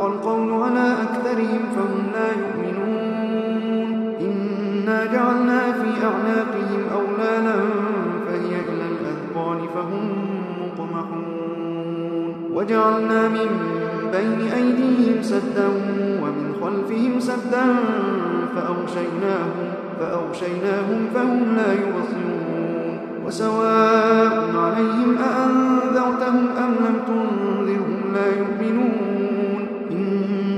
حق القول على أكثرهم فهم لا يؤمنون. إنا جعلنا في أعناقهم أولالا فهي إلى الأذقان فهم مقمحون وجعلنا من بين أيديهم سدا ومن خلفهم سدا فأغشيناهم, فأغشيناهم فهم لا يبصرون. وسواء عليهم أأنذرتهم أم لم تنذرهم لا يؤمنون.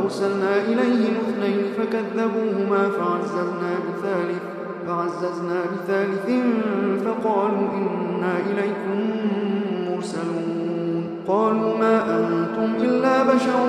إذ أرسلنا إليهم اثنين فكذبوهما فعززنا بثالث فعززنا بثالث فقالوا إنا إليكم مرسلون. قالوا ما أنتم إلا بشر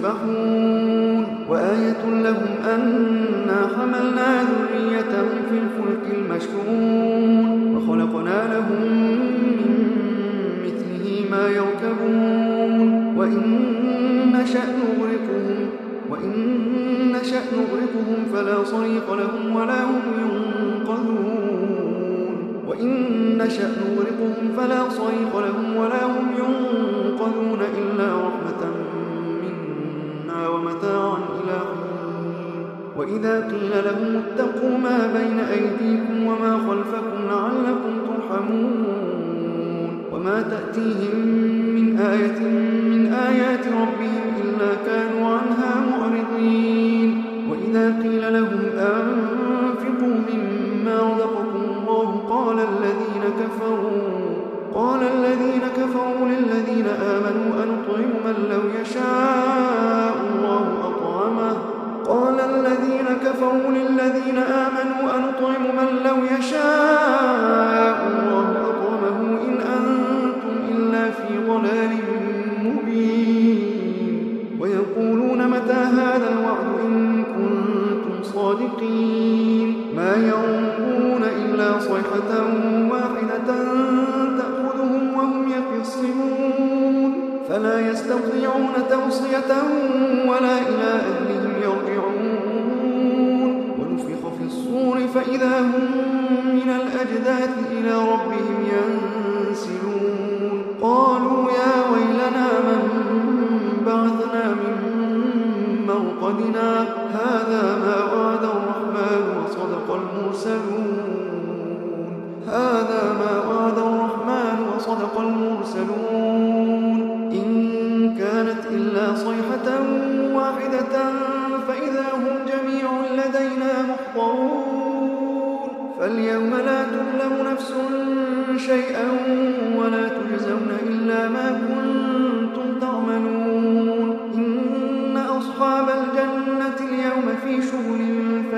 يسبحون وآية لهم أنا حملنا ذريتهم في الفلك المشحون وخلقنا لهم من مثله ما يركبون وإن نشأ نغرقهم وإن نشأ نغرقهم فلا صريخ لهم ولا هم ينقذون وإن نشأ نغرقهم فلا صريخ لهم ولا هم ينقذون إلا رحمة ومتاعا إلى حين. وإذا قيل لهم اتقوا ما بين أيديكم وما خلفكم لعلكم ترحمون. وما تأتيهم من آية من آيات ربهم إلا كانوا عنها معرضين. وإذا قيل لهم أنفقوا مما رزقكم الله قال الذين كفروا قال الذين كفروا للذين آمنوا أنطعم من لو يشاء. كفروا للذين آمنوا أنطعم من لو يشاء الله أطعمه إن أنتم إلا في ضلال مبين. ويقولون متى هذا الوعد إن كنتم صادقين. ما ينظرون إلا صيحة واحدة تأخذهم وهم يخصمون فلا يستطيعون توصية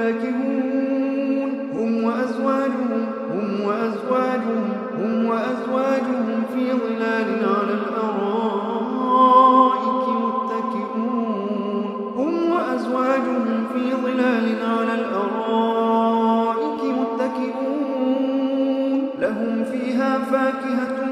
فاكهون هم وأزواجهم هم وأزواجهم هم وأزواجهم في ظلال على الأرائك متكئون. هم وأزواجهم في ظلال على الأرائك متكئون. لهم فيها فاكهة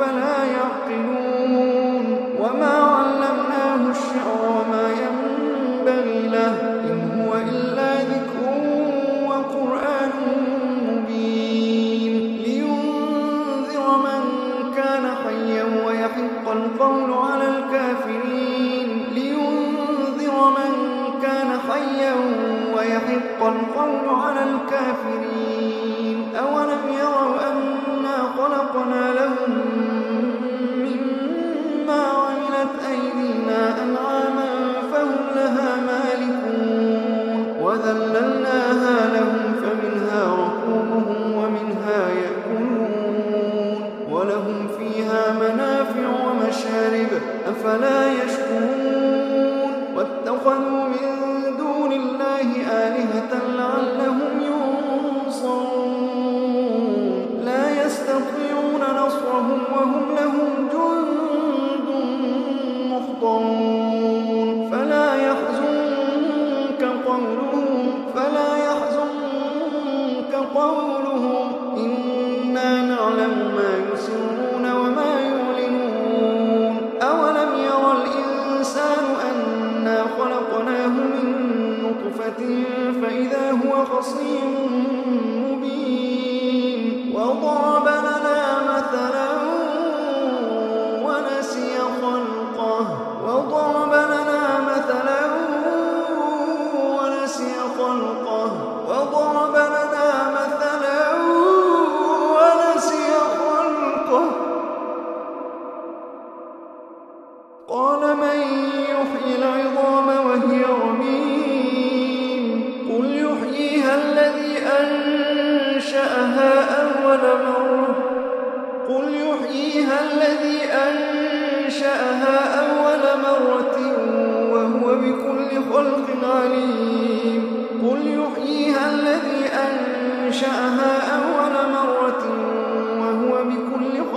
الخلق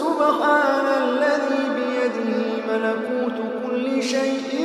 سبحان الذي بيده ملكوت كل شيء